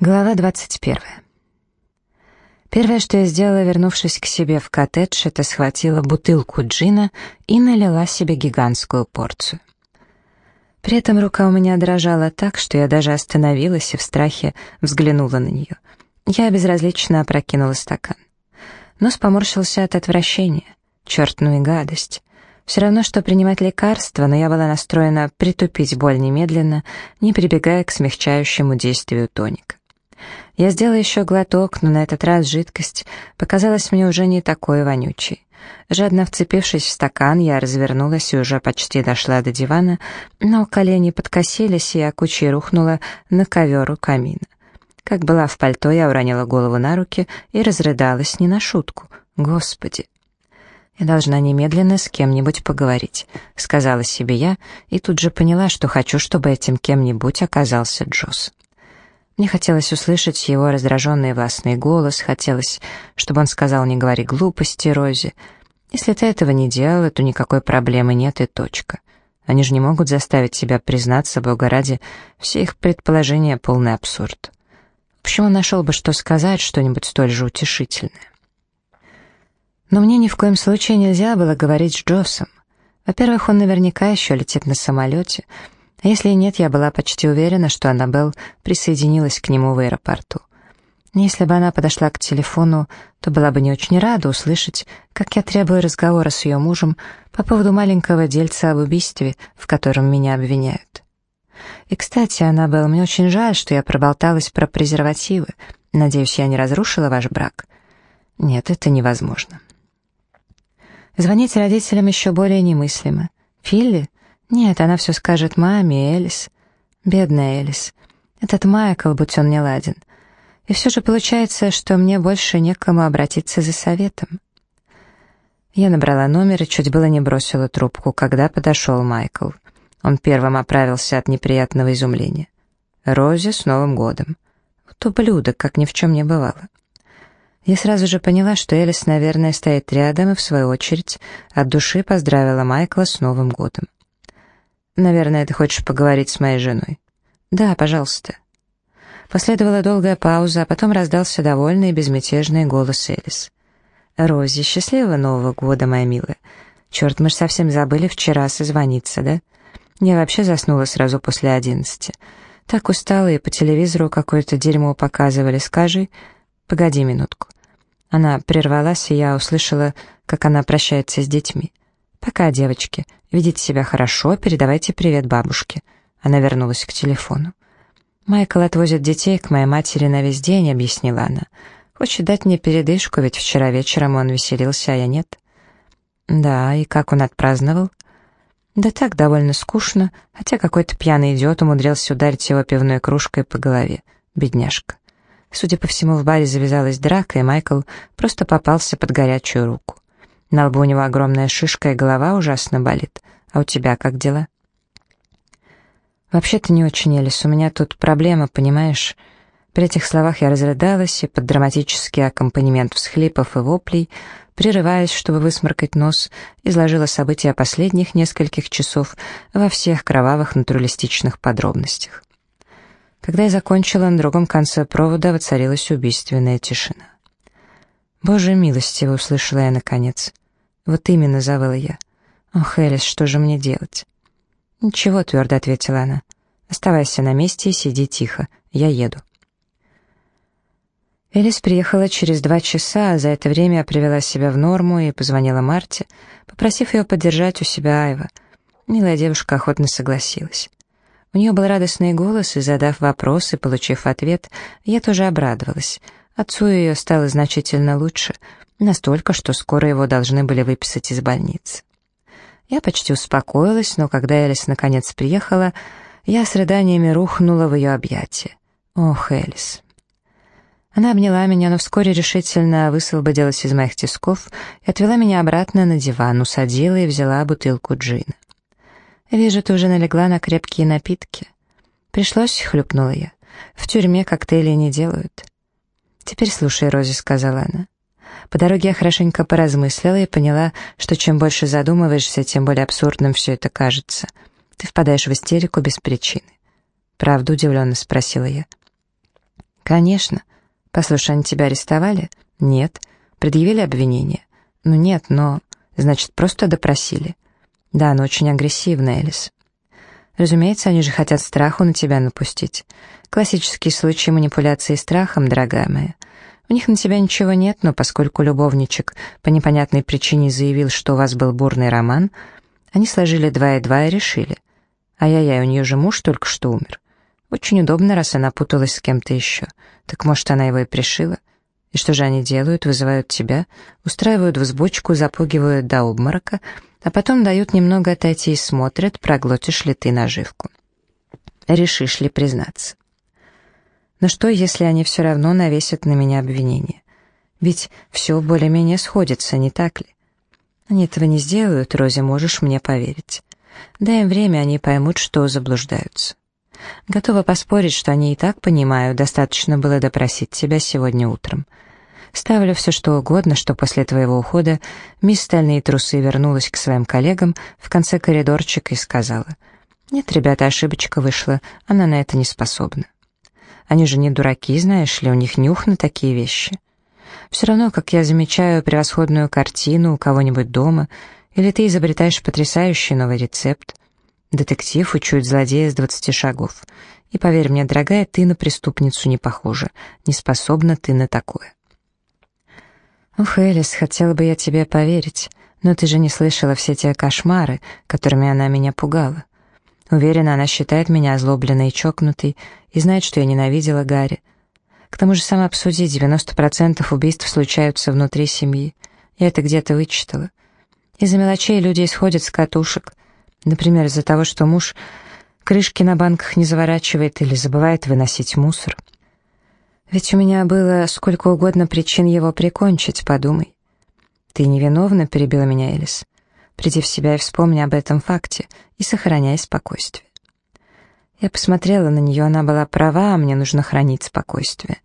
Глава 21. Первое, что я сделала, вернувшись к себе в коттедж, это схватила бутылку джина и налила себе гигантскую порцию. При этом рука у меня дрожала так, что я даже остановилась и в страхе взглянула на нее. Я безразлично опрокинула стакан. Нос поморщился от отвращения. Черт, ну и гадость. Все равно, что принимать лекарства, но я была настроена притупить боль немедленно, не прибегая к смягчающему действию тоника. Я сделала еще глоток, но на этот раз жидкость показалась мне уже не такой вонючей. Жадно вцепившись в стакан, я развернулась и уже почти дошла до дивана, но колени подкосились, и я кучей рухнула на ковер у камина. Как была в пальто, я уронила голову на руки и разрыдалась не на шутку. Господи! Я должна немедленно с кем-нибудь поговорить, сказала себе я, и тут же поняла, что хочу, чтобы этим кем-нибудь оказался Джосс. Мне хотелось услышать его раздраженный властный голос, хотелось, чтобы он сказал «не говори глупости, Рози». Если ты этого не делала, то никакой проблемы нет и точка. Они же не могут заставить себя признаться, Бога ради, все их предположения — полный абсурд. Почему нашел бы, что сказать, что-нибудь столь же утешительное? Но мне ни в коем случае нельзя было говорить с Джоссом. Во-первых, он наверняка еще летит на самолете — а если и нет, я была почти уверена, что Аннабелл присоединилась к нему в аэропорту. Если бы она подошла к телефону, то была бы не очень рада услышать, как я требую разговора с ее мужем по поводу маленького дельца об убийстве, в котором меня обвиняют. И, кстати, Аннабелл, мне очень жаль, что я проболталась про презервативы. Надеюсь, я не разрушила ваш брак. Нет, это невозможно. Звонить родителям еще более немыслимо. Филли? Нет, она все скажет маме Элис. Бедная Элис. Этот Майкл, будь он не ладен. И все же получается, что мне больше некому обратиться за советом. Я набрала номер и чуть было не бросила трубку, когда подошел Майкл. Он первым оправился от неприятного изумления. «Рози, с Новым годом!» Вот ублюдок, как ни в чем не бывало. Я сразу же поняла, что Элис, наверное, стоит рядом и, в свою очередь, от души поздравила Майкла с Новым годом. «Наверное, ты хочешь поговорить с моей женой?» «Да, пожалуйста». Последовала долгая пауза, а потом раздался довольный и безмятежный голос Элис. «Рози, счастливого Нового года, моя милая. Черт, мы ж совсем забыли вчера созвониться, да? Я вообще заснула сразу после одиннадцати. Так устала, и по телевизору какое-то дерьмо показывали. Скажи...» «Погоди минутку». Она прервалась, и я услышала, как она прощается с детьми. «Пока, девочки. Ведите себя хорошо, передавайте привет бабушке». Она вернулась к телефону. «Майкл отвозит детей к моей матери на весь день», — объяснила она. «Хочет дать мне передышку, ведь вчера вечером он веселился, а я нет». «Да, и как он отпраздновал?» «Да так, довольно скучно, хотя какой-то пьяный идиот умудрился ударить его пивной кружкой по голове. Бедняжка». Судя по всему, в баре завязалась драка, и Майкл просто попался под горячую руку. На лбу у него огромная шишка, и голова ужасно болит. А у тебя как дела?» «Вообще-то не очень, Элис, у меня тут проблема, понимаешь?» При этих словах я разрыдалась, и под драматический аккомпанемент всхлипов и воплей, прерываясь, чтобы высморкать нос, изложила события последних нескольких часов во всех кровавых натуралистичных подробностях. Когда я закончила, на другом конце провода воцарилась убийственная тишина. «Боже милостиво!» — услышала я наконец. «Вот именно», — завыла я. «Ох, Элис, что же мне делать?» «Ничего», — твердо ответила она. «Оставайся на месте и сиди тихо. Я еду». Элис приехала через два часа, а за это время привела себя в норму и позвонила Марте, попросив ее поддержать у себя Айва. Милая девушка охотно согласилась. У нее был радостный голос, и, задав вопрос и получив ответ, я тоже обрадовалась — Отцу ее стало значительно лучше, настолько, что скоро его должны были выписать из больницы. Я почти успокоилась, но когда Элис наконец приехала, я с рыданиями рухнула в ее объятия. Ох, Элис. Она обняла меня, но вскоре решительно высвободилась из моих тисков и отвела меня обратно на диван, усадила и взяла бутылку джина. «Вижу, ты уже налегла на крепкие напитки». «Пришлось», — хлюпнула я. «В тюрьме коктейли не делают». «Теперь слушай, Рози», — сказала она. По дороге я хорошенько поразмыслила и поняла, что чем больше задумываешься, тем более абсурдным все это кажется. Ты впадаешь в истерику без причины. «Правду?» — удивленно спросила я. «Конечно. Послушай, они тебя арестовали?» «Нет». «Предъявили обвинение?» «Ну нет, но...» «Значит, просто допросили?» «Да, но очень агрессивно, Элис». «Разумеется, они же хотят страху на тебя напустить. Классический случай манипуляции страхом, дорогая моя. У них на тебя ничего нет, но поскольку любовничек по непонятной причине заявил, что у вас был бурный роман, они сложили два и два и решили. Ай-яй-яй, у нее же муж только что умер. Очень удобно, раз она путалась с кем-то еще. Так может, она его и пришила? И что же они делают? Вызывают тебя, устраивают взбучку, запугивают до обморока, а потом дают немного отойти и смотрят, проглотишь ли ты наживку. Решишь ли признаться. Но что, если они все равно навесят на меня обвинение? Ведь все более-менее сходится, не так ли? Они этого не сделают, Рози, можешь мне поверить. Дай им время, они поймут, что заблуждаются. Готова поспорить, что они и так понимают, достаточно было допросить тебя сегодня утром. Ставлю все что угодно, что после твоего ухода мисс Стальные Трусы вернулась к своим коллегам в конце коридорчика и сказала, «Нет, ребята, ошибочка вышла, она на это не способна». Они же не дураки, знаешь ли, у них нюх на такие вещи. Все равно, как я замечаю превосходную картину у кого-нибудь дома, или ты изобретаешь потрясающий новый рецепт. Детектив учует злодея с двадцати шагов. И поверь мне, дорогая, ты на преступницу не похожа, не способна ты на такое. Ух, Элис, хотела бы я тебе поверить, но ты же не слышала все те кошмары, которыми она меня пугала. Уверена, она считает меня озлобленной и чокнутой и знает, что я ненавидела Гарри. К тому же, сама обсуди, 90% убийств случаются внутри семьи. Я это где-то вычитала. Из-за мелочей люди исходят с катушек. Например, из-за того, что муж крышки на банках не заворачивает или забывает выносить мусор. Ведь у меня было сколько угодно причин его прикончить, подумай. «Ты невиновна», — перебила меня Элис. Приди в себя и вспомни об этом факте, и сохраняй спокойствие. Я посмотрела на нее, она была права, а мне нужно хранить спокойствие.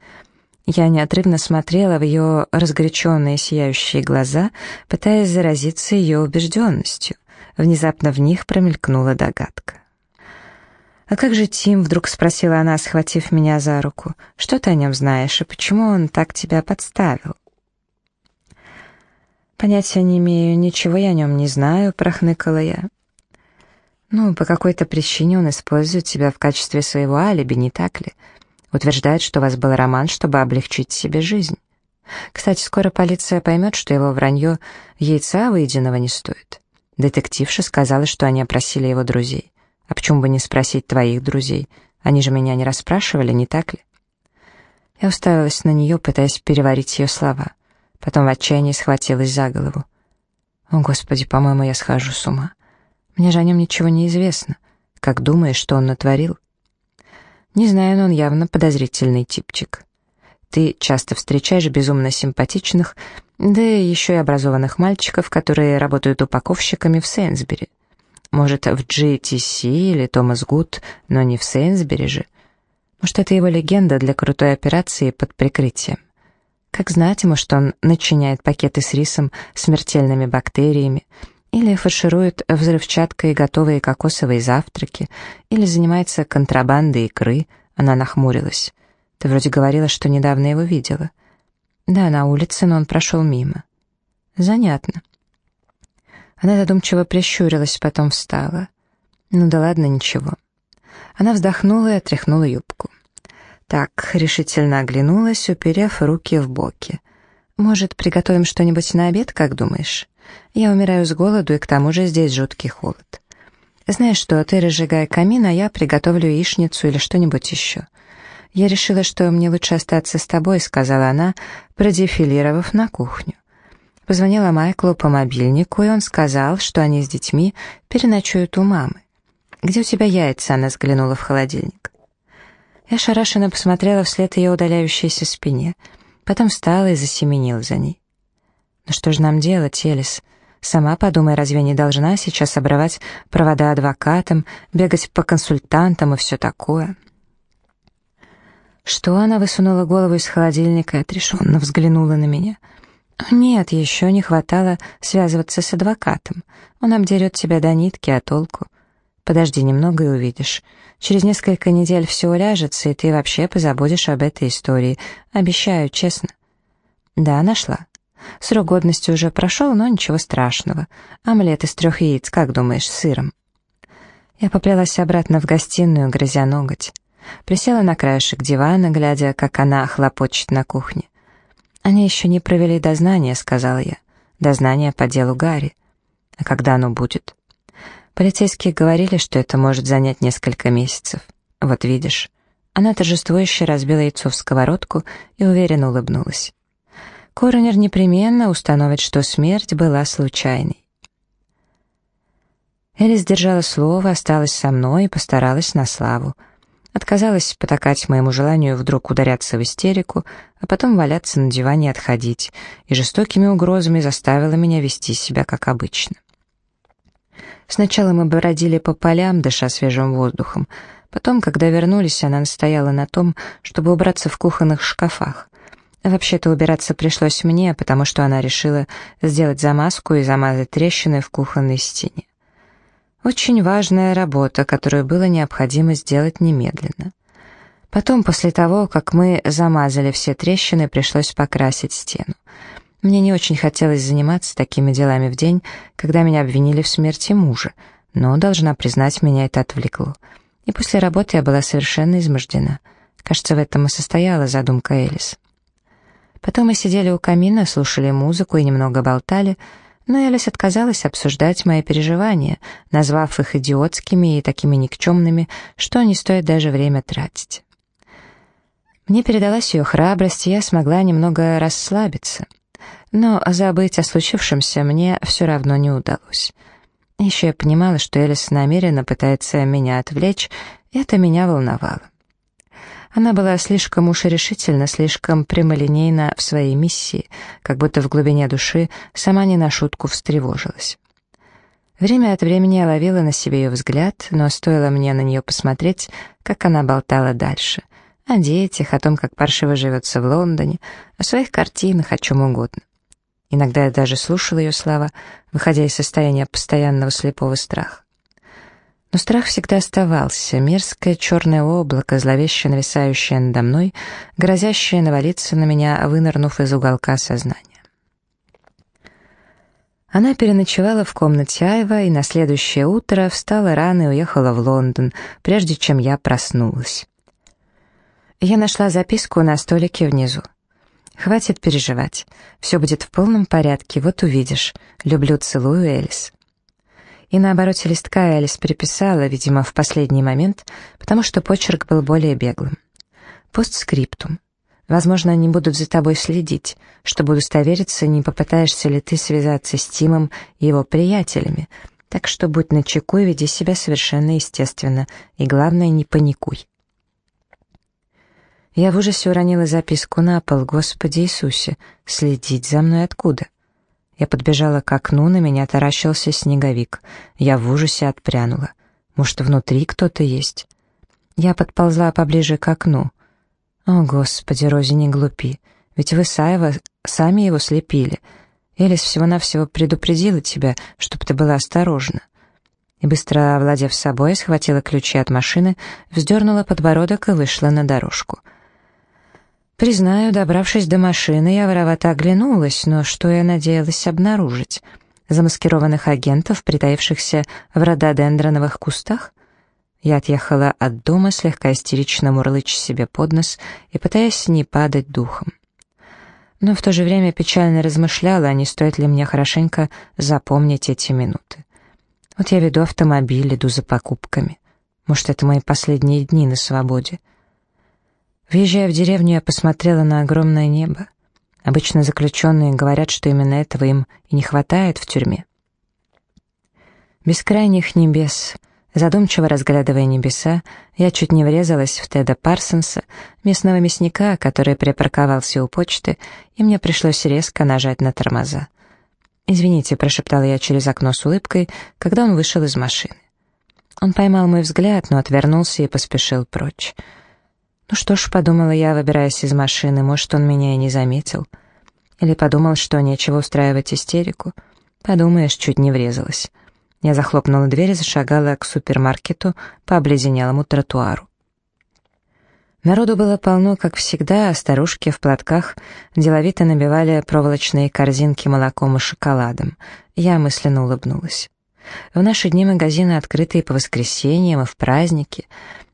Я неотрывно смотрела в ее разгоряченные сияющие глаза, пытаясь заразиться ее убежденностью. Внезапно в них промелькнула догадка. «А как же Тим?» — вдруг спросила она, схватив меня за руку. «Что ты о нем знаешь, и почему он так тебя подставил?» «Понятия не имею, ничего я о нем не знаю», — прохныкала я. «Ну, по какой-то причине он использует тебя в качестве своего алиби, не так ли? Утверждает, что у вас был роман, чтобы облегчить себе жизнь. Кстати, скоро полиция поймет, что его вранье яйца выеденного не стоит. Детективша сказала, что они опросили его друзей. А почему бы не спросить твоих друзей? Они же меня не расспрашивали, не так ли?» Я уставилась на нее, пытаясь переварить ее слова. Потом в отчаянии схватилась за голову. «О, Господи, по-моему, я схожу с ума. Мне же о нем ничего не известно. Как думаешь, что он натворил?» «Не знаю, но он явно подозрительный типчик. Ты часто встречаешь безумно симпатичных, да еще и образованных мальчиков, которые работают упаковщиками в Сейнсбери. Может, в GTC или Томас Гуд, но не в Сейнсбери же. Может, это его легенда для крутой операции под прикрытием. Как знать, может, он начиняет пакеты с рисом смертельными бактериями, или фарширует взрывчаткой готовые кокосовые завтраки, или занимается контрабандой икры, она нахмурилась. Ты вроде говорила, что недавно его видела. Да, на улице, но он прошел мимо. Занятно. Она задумчиво прищурилась, потом встала. Ну да ладно, ничего. Она вздохнула и отряхнула юбку. Так, решительно оглянулась, уперев руки в боки. «Может, приготовим что-нибудь на обед, как думаешь? Я умираю с голоду, и к тому же здесь жуткий холод. Знаешь что, ты разжигай камин, а я приготовлю яичницу или что-нибудь еще». «Я решила, что мне лучше остаться с тобой», — сказала она, продефилировав на кухню. Позвонила Майклу по мобильнику, и он сказал, что они с детьми переночуют у мамы. «Где у тебя яйца?» — она взглянула в холодильник. Я шарашенно посмотрела вслед ее удаляющейся спине, потом встала и засеменила за ней. «Ну что же нам делать, Элис? Сама подумай, разве не должна сейчас обрывать провода адвокатам, бегать по консультантам и все такое?» Что она высунула голову из холодильника и отрешенно взглянула на меня. «Нет, еще не хватало связываться с адвокатом. Он обдерет тебя до нитки, а толку? Подожди немного и увидишь. Через несколько недель все уляжется, и ты вообще позабудешь об этой истории. Обещаю, честно». «Да, нашла. Срок годности уже прошел, но ничего страшного. Омлет из трех яиц, как думаешь, с сыром?» Я поплелась обратно в гостиную, грызя ноготь. Присела на краешек дивана, глядя, как она хлопочет на кухне. «Они еще не провели дознание», — сказала я. «Дознание по делу Гарри». «А когда оно будет?» Полицейские говорили, что это может занять несколько месяцев. Вот видишь. Она торжествующе разбила яйцо в сковородку и уверенно улыбнулась. Коронер непременно установит, что смерть была случайной. Элис держала слово, осталась со мной и постаралась на славу. Отказалась потакать моему желанию вдруг ударяться в истерику, а потом валяться на диване и отходить, и жестокими угрозами заставила меня вести себя как обычно. Сначала мы бродили по полям, дыша свежим воздухом. Потом, когда вернулись, она настояла на том, чтобы убраться в кухонных шкафах. Вообще-то убираться пришлось мне, потому что она решила сделать замазку и замазать трещины в кухонной стене. Очень важная работа, которую было необходимо сделать немедленно. Потом, после того, как мы замазали все трещины, пришлось покрасить стену. Мне не очень хотелось заниматься такими делами в день, когда меня обвинили в смерти мужа, но, должна признать, меня это отвлекло. И после работы я была совершенно измождена. Кажется, в этом и состояла задумка Элис. Потом мы сидели у камина, слушали музыку и немного болтали, но Элис отказалась обсуждать мои переживания, назвав их идиотскими и такими никчемными, что не стоит даже время тратить. Мне передалась ее храбрость, и я смогла немного расслабиться. Но забыть о случившемся мне все равно не удалось. Еще я понимала, что Элис намеренно пытается меня отвлечь, и это меня волновало. Она была слишком уж решительна, слишком прямолинейна в своей миссии, как будто в глубине души сама не на шутку встревожилась. Время от времени я ловила на себе ее взгляд, но стоило мне на нее посмотреть, как она болтала дальше. О детях, о том, как паршиво живется в Лондоне, о своих картинах, о чем угодно. Иногда я даже слушала ее слова, выходя из состояния постоянного слепого страха. Но страх всегда оставался, мерзкое черное облако, зловеще нависающее надо мной, грозящее навалиться на меня, вынырнув из уголка сознания. Она переночевала в комнате Айва и на следующее утро встала рано и уехала в Лондон, прежде чем я проснулась. Я нашла записку на столике внизу. «Хватит переживать. Все будет в полном порядке, вот увидишь. Люблю, целую, Элис». И на обороте листка Элис переписала, видимо, в последний момент, потому что почерк был более беглым. Постскриптум. Возможно, они будут за тобой следить, чтобы удостовериться, не попытаешься ли ты связаться с Тимом и его приятелями, так что будь начеку и веди себя совершенно естественно, и главное, не паникуй. Я в ужасе уронила записку на пол, Господи Иисусе, следить за мной откуда? Я подбежала к окну, на меня таращился снеговик. Я в ужасе отпрянула. Может, внутри кто-то есть? Я подползла поближе к окну. О, Господи, Рози, не глупи. Ведь вы, Саева, сами его слепили. Элис всего-навсего предупредила тебя, чтобы ты была осторожна. И быстро овладев собой, схватила ключи от машины, вздернула подбородок и вышла на дорожку — Признаю, добравшись до машины, я воровато оглянулась, но что я надеялась обнаружить? Замаскированных агентов, притаившихся в рододендроновых кустах? Я отъехала от дома, слегка истерично мурлыча себе под нос и пытаясь не падать духом. Но в то же время печально размышляла, а не стоит ли мне хорошенько запомнить эти минуты. Вот я веду автомобиль, иду за покупками. Может, это мои последние дни на свободе. Въезжая в деревню, я посмотрела на огромное небо. Обычно заключенные говорят, что именно этого им и не хватает в тюрьме. Бескрайних небес, задумчиво разглядывая небеса, я чуть не врезалась в Теда Парсонса, местного мясника, который припарковался у почты, и мне пришлось резко нажать на тормоза. «Извините», — прошептала я через окно с улыбкой, когда он вышел из машины. Он поймал мой взгляд, но отвернулся и поспешил прочь. Ну что ж, подумала я, выбираясь из машины, может, он меня и не заметил. Или подумал, что нечего устраивать истерику. Подумаешь, чуть не врезалась. Я захлопнула дверь и зашагала к супермаркету по обледенелому тротуару. Народу было полно, как всегда, а старушки в платках деловито набивали проволочные корзинки молоком и шоколадом. Я мысленно улыбнулась. В наши дни магазины открыты и по воскресеньям, и в праздники,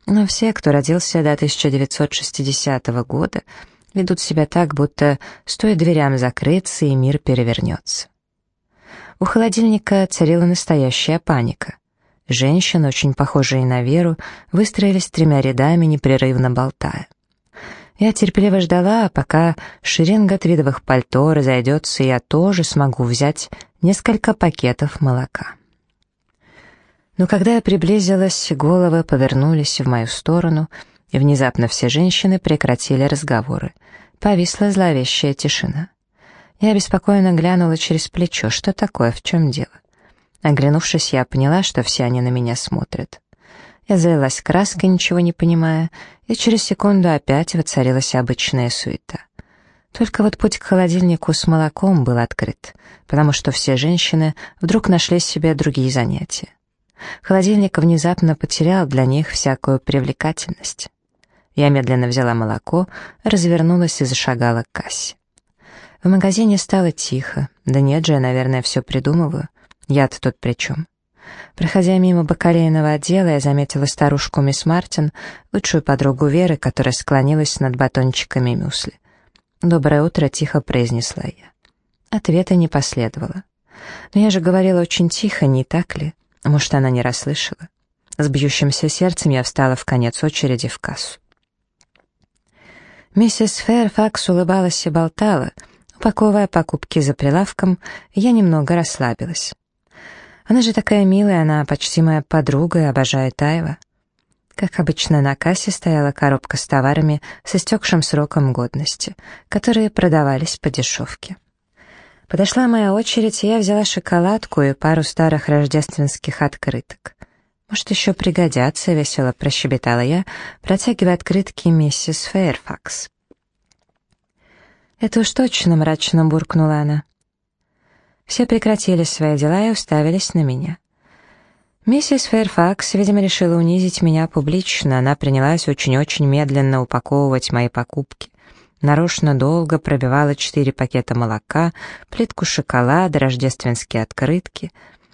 но все, кто родился до 1960 года, ведут себя так, будто стоит дверям закрыться, и мир перевернется. У холодильника царила настоящая паника. Женщины, очень похожие на Веру, выстроились тремя рядами, непрерывно болтая. Я терпеливо ждала, пока шеренга твидовых пальто разойдется, и я тоже смогу взять несколько пакетов молока. Но когда я приблизилась, головы повернулись в мою сторону, и внезапно все женщины прекратили разговоры. Повисла зловещая тишина. Я беспокойно глянула через плечо. Что такое, в чем дело? Оглянувшись, я поняла, что все они на меня смотрят. Я залилась краской, ничего не понимая, и через секунду опять воцарилась обычная суета. Только вот путь к холодильнику с молоком был открыт, потому что все женщины вдруг нашли себе другие занятия. Холодильник внезапно потерял для них всякую привлекательность. Я медленно взяла молоко, развернулась и зашагала к кассе. В магазине стало тихо. Да нет же, я, наверное, все придумываю. Я-то тут при чем? Проходя мимо бакалейного отдела, я заметила старушку мисс Мартин, лучшую подругу Веры, которая склонилась над батончиками мюсли. «Доброе утро», — тихо произнесла я. Ответа не последовало. Но я же говорила очень тихо, не так ли? Может, она не расслышала? С бьющимся сердцем я встала в конец очереди в кассу. Миссис Фэрфакс улыбалась и болтала. Упаковывая покупки за прилавком, я немного расслабилась. Она же такая милая, она почти моя подруга и обожает Айва. Как обычно, на кассе стояла коробка с товарами с истекшим сроком годности, которые продавались по дешевке. Подошла моя очередь, и я взяла шоколадку и пару старых рождественских открыток. «Может, еще пригодятся», — весело прощебетала я, протягивая открытки миссис Фэйрфакс. «Это уж точно», — мрачно буркнула она. Все прекратили свои дела и уставились на меня. Миссис Фэрфакс, видимо, решила унизить меня публично. Она принялась очень-очень медленно упаковывать мои покупки нарочно долго пробивала четыре пакета молока, плитку шоколада, рождественские открытки.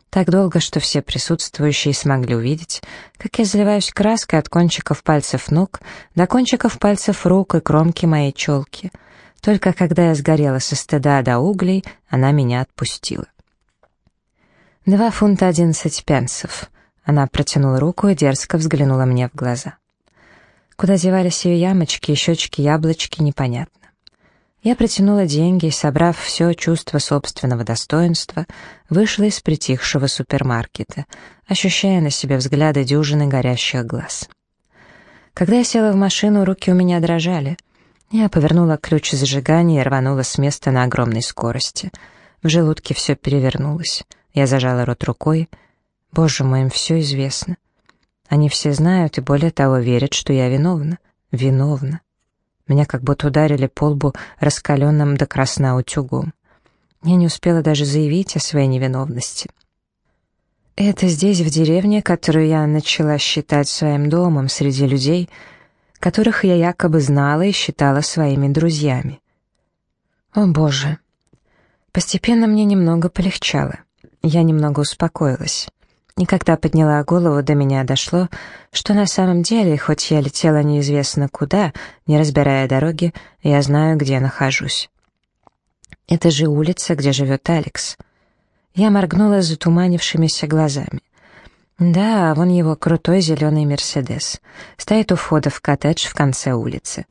Так долго, что все присутствующие смогли увидеть, как я заливаюсь краской от кончиков пальцев ног до кончиков пальцев рук и кромки моей челки. Только когда я сгорела со стыда до углей, она меня отпустила. «Два фунта одиннадцать пенсов». Она протянула руку и дерзко взглянула мне в глаза. Куда девались ее ямочки щечки яблочки, непонятно. Я протянула деньги и, собрав все чувство собственного достоинства, вышла из притихшего супермаркета, ощущая на себе взгляды дюжины горящих глаз. Когда я села в машину, руки у меня дрожали. Я повернула ключ зажигания и рванула с места на огромной скорости. В желудке все перевернулось. Я зажала рот рукой. Боже мой, им все известно. Они все знают и более того верят, что я виновна. Виновна. Меня как будто ударили по лбу раскаленным до красна утюгом. Я не успела даже заявить о своей невиновности. Это здесь, в деревне, которую я начала считать своим домом среди людей, которых я якобы знала и считала своими друзьями. О, Боже! Постепенно мне немного полегчало. Я немного успокоилась. И когда подняла голову, до меня дошло, что на самом деле, хоть я летела неизвестно куда, не разбирая дороги, я знаю, где нахожусь. Это же улица, где живет Алекс. Я моргнула затуманившимися глазами. Да, вон его крутой зеленый Мерседес. Стоит у входа в коттедж в конце улицы.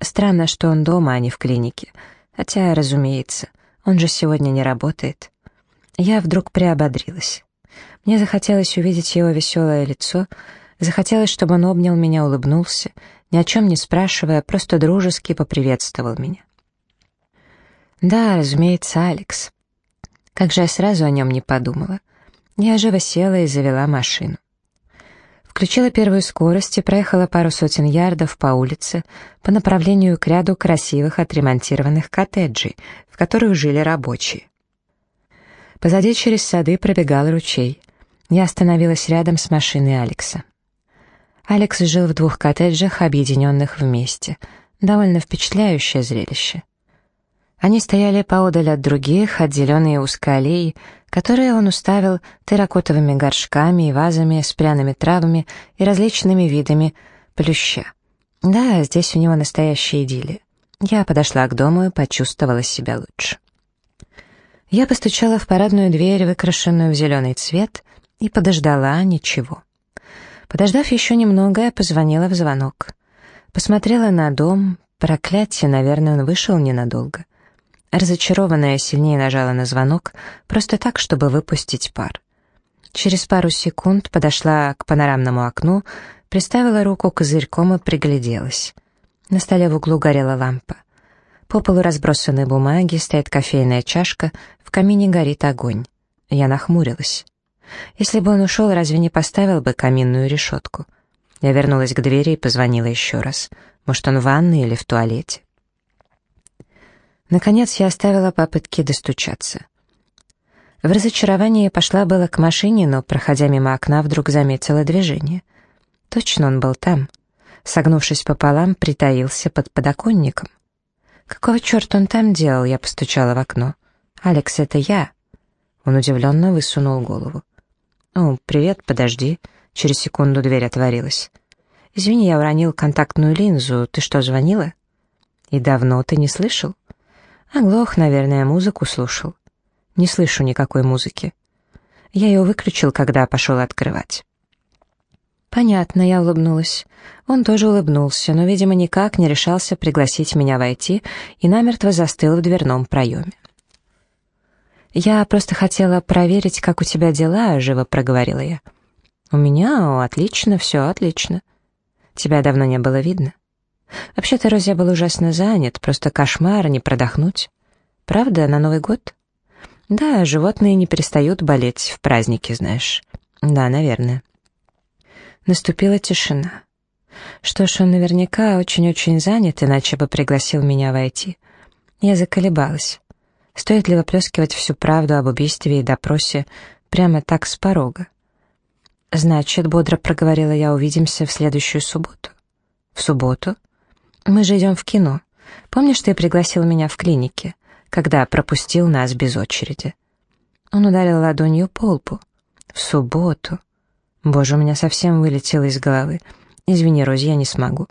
Странно, что он дома, а не в клинике. Хотя, разумеется, он же сегодня не работает. Я вдруг приободрилась. Мне захотелось увидеть его веселое лицо, захотелось, чтобы он обнял меня, улыбнулся, ни о чем не спрашивая, просто дружески поприветствовал меня. Да, разумеется, Алекс. Как же я сразу о нем не подумала. Я живо села и завела машину. Включила первую скорость и проехала пару сотен ярдов по улице по направлению к ряду красивых отремонтированных коттеджей, в которых жили рабочие. Позади через сады пробегал ручей. Я остановилась рядом с машиной Алекса. Алекс жил в двух коттеджах, объединенных вместе. Довольно впечатляющее зрелище. Они стояли поодаль от других, отделенные узкой аллеей, которые он уставил терракотовыми горшками и вазами с пряными травами и различными видами плюща. Да, здесь у него настоящая идиллия. Я подошла к дому и почувствовала себя лучше. Я постучала в парадную дверь, выкрашенную в зеленый цвет, и подождала ничего. Подождав еще немного, я позвонила в звонок. Посмотрела на дом. Проклятие, наверное, он вышел ненадолго. Разочарованная сильнее нажала на звонок, просто так, чтобы выпустить пар. Через пару секунд подошла к панорамному окну, приставила руку козырьком и пригляделась. На столе в углу горела лампа. По полу разбросаны бумаги, стоит кофейная чашка, в камине горит огонь. Я нахмурилась. Если бы он ушел, разве не поставил бы каминную решетку? Я вернулась к двери и позвонила еще раз. Может, он в ванной или в туалете? Наконец я оставила попытки достучаться. В разочаровании пошла было к машине, но, проходя мимо окна, вдруг заметила движение. Точно он был там. Согнувшись пополам, притаился под подоконником. «Какого черта он там делал?» Я постучала в окно. «Алекс, это я!» Он удивленно высунул голову. «О, привет, подожди». Через секунду дверь отворилась. «Извини, я уронил контактную линзу. Ты что, звонила?» «И давно ты не слышал?» Оглох, наверное, музыку слушал. Не слышу никакой музыки. Я ее выключил, когда пошел открывать. Понятно, я улыбнулась. Он тоже улыбнулся, но, видимо, никак не решался пригласить меня войти и намертво застыл в дверном проеме. «Я просто хотела проверить, как у тебя дела», — живо проговорила я. «У меня? О, отлично, все отлично. Тебя давно не было видно?» Вообще-то, Роз, я был ужасно занят, просто кошмар, не продохнуть. Правда, на Новый год? Да, животные не перестают болеть в праздники, знаешь. Да, наверное. Наступила тишина. Что ж, он наверняка очень-очень занят, иначе бы пригласил меня войти. Я заколебалась. Стоит ли выплескивать всю правду об убийстве и допросе прямо так с порога? «Значит, — бодро проговорила я, — увидимся в следующую субботу». «В субботу?» Мы же идем в кино. Помнишь, ты пригласил меня в клинике, когда пропустил нас без очереди?» Он ударил ладонью по лбу. «В субботу. Боже, у меня совсем вылетело из головы. Извини, Рози, я не смогу».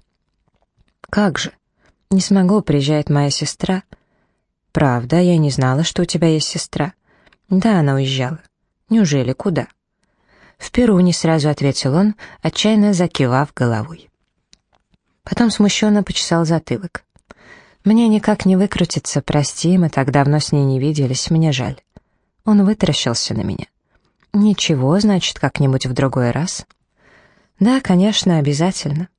«Как же? Не смогу, приезжает моя сестра». «Правда, я не знала, что у тебя есть сестра». «Да, она уезжала». «Неужели? Куда?» «В Перу», — не сразу ответил он, отчаянно закивав головой. Потом смущенно почесал затылок. «Мне никак не выкрутиться, прости, мы так давно с ней не виделись, мне жаль». Он вытаращился на меня. «Ничего, значит, как-нибудь в другой раз?» «Да, конечно, обязательно».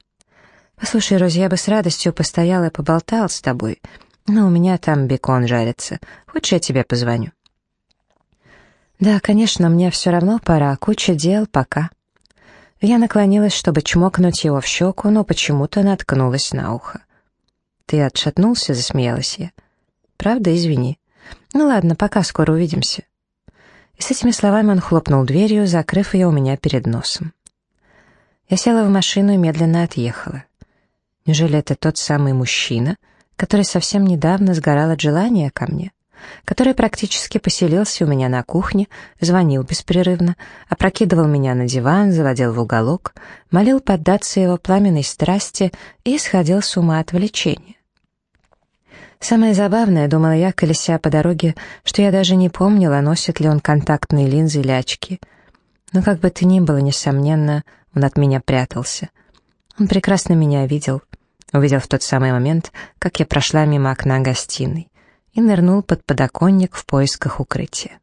«Послушай, Рози, я бы с радостью постоял и поболтал с тобой, но у меня там бекон жарится. Хочешь, я тебе позвоню?» «Да, конечно, мне все равно пора, куча дел, пока». Я наклонилась, чтобы чмокнуть его в щеку, но почему-то наткнулась на ухо. «Ты отшатнулся?» — засмеялась я. «Правда, извини. Ну ладно, пока, скоро увидимся». И с этими словами он хлопнул дверью, закрыв ее у меня перед носом. Я села в машину и медленно отъехала. Неужели это тот самый мужчина, который совсем недавно сгорал от желания ко мне? который практически поселился у меня на кухне, звонил беспрерывно, опрокидывал меня на диван, заводил в уголок, молил поддаться его пламенной страсти и сходил с ума от влечения. Самое забавное, думала я, колеся по дороге, что я даже не помнила, носит ли он контактные линзы или очки. Но как бы то ни было, несомненно, он от меня прятался. Он прекрасно меня видел, увидел в тот самый момент, как я прошла мимо окна гостиной и нырнул под подоконник в поисках укрытия.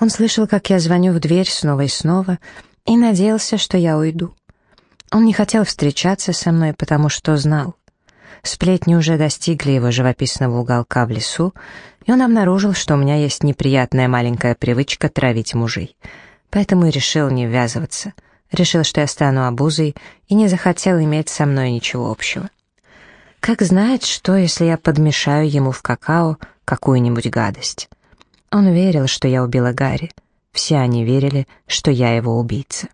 Он слышал, как я звоню в дверь снова и снова, и надеялся, что я уйду. Он не хотел встречаться со мной, потому что знал. Сплетни уже достигли его живописного уголка в лесу, и он обнаружил, что у меня есть неприятная маленькая привычка травить мужей. Поэтому и решил не ввязываться. Решил, что я стану обузой, и не захотел иметь со мной ничего общего. Как знать, что, если я подмешаю ему в какао какую-нибудь гадость? Он верил, что я убила Гарри. Все они верили, что я его убийца.